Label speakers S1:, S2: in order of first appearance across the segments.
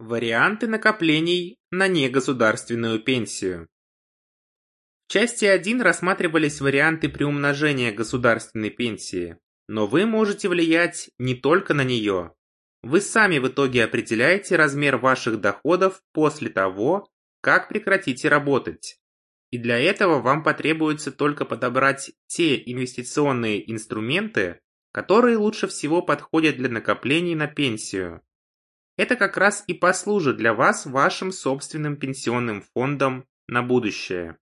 S1: Варианты накоплений на негосударственную пенсию. В части 1 рассматривались варианты приумножения государственной пенсии, но вы можете влиять не только на нее. Вы сами в итоге определяете размер ваших доходов после того, как прекратите работать. И для этого вам потребуется только подобрать те инвестиционные инструменты, которые лучше всего подходят для накоплений на пенсию. Это как раз и послужит для вас вашим собственным пенсионным фондом на будущее.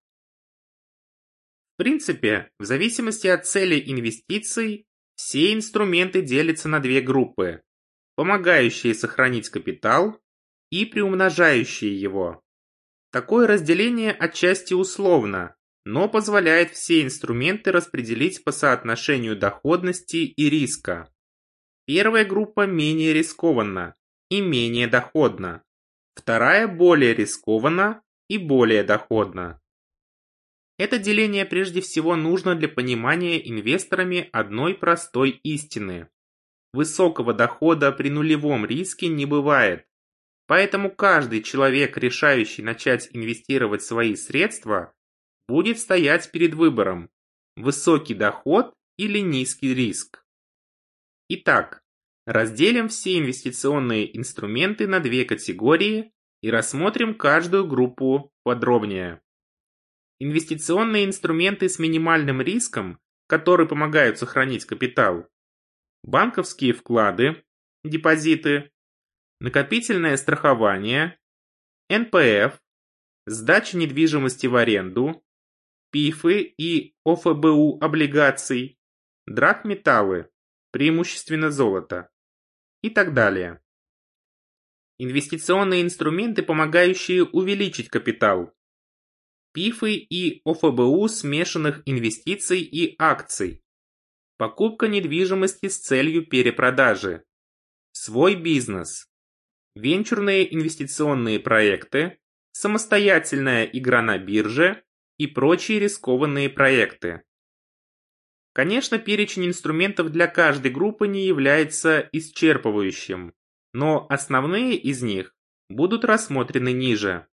S1: В принципе, в зависимости от цели инвестиций, все инструменты делятся на две группы – помогающие сохранить капитал и приумножающие его. Такое разделение отчасти условно, но позволяет все инструменты распределить по соотношению доходности и риска. Первая группа менее рискованна и менее доходна. Вторая более рискованна и более доходна. Это деление прежде всего нужно для понимания инвесторами одной простой истины. Высокого дохода при нулевом риске не бывает. Поэтому каждый человек, решающий начать инвестировать свои средства, будет стоять перед выбором – высокий доход или низкий риск. Итак, разделим все инвестиционные инструменты на две категории и рассмотрим каждую группу подробнее. Инвестиционные инструменты с минимальным риском, которые помогают сохранить капитал. Банковские вклады, депозиты, накопительное страхование, НПФ, сдача недвижимости в аренду, ПИФы и ОФБУ облигаций, драгметаллы, преимущественно золото и так далее. Инвестиционные инструменты, помогающие увеличить капитал. ПИФы и ОФБУ смешанных инвестиций и акций. Покупка недвижимости с целью перепродажи. Свой бизнес венчурные инвестиционные проекты, самостоятельная игра на бирже и прочие рискованные проекты. Конечно, перечень инструментов для каждой группы не является исчерпывающим, но основные из них будут рассмотрены ниже.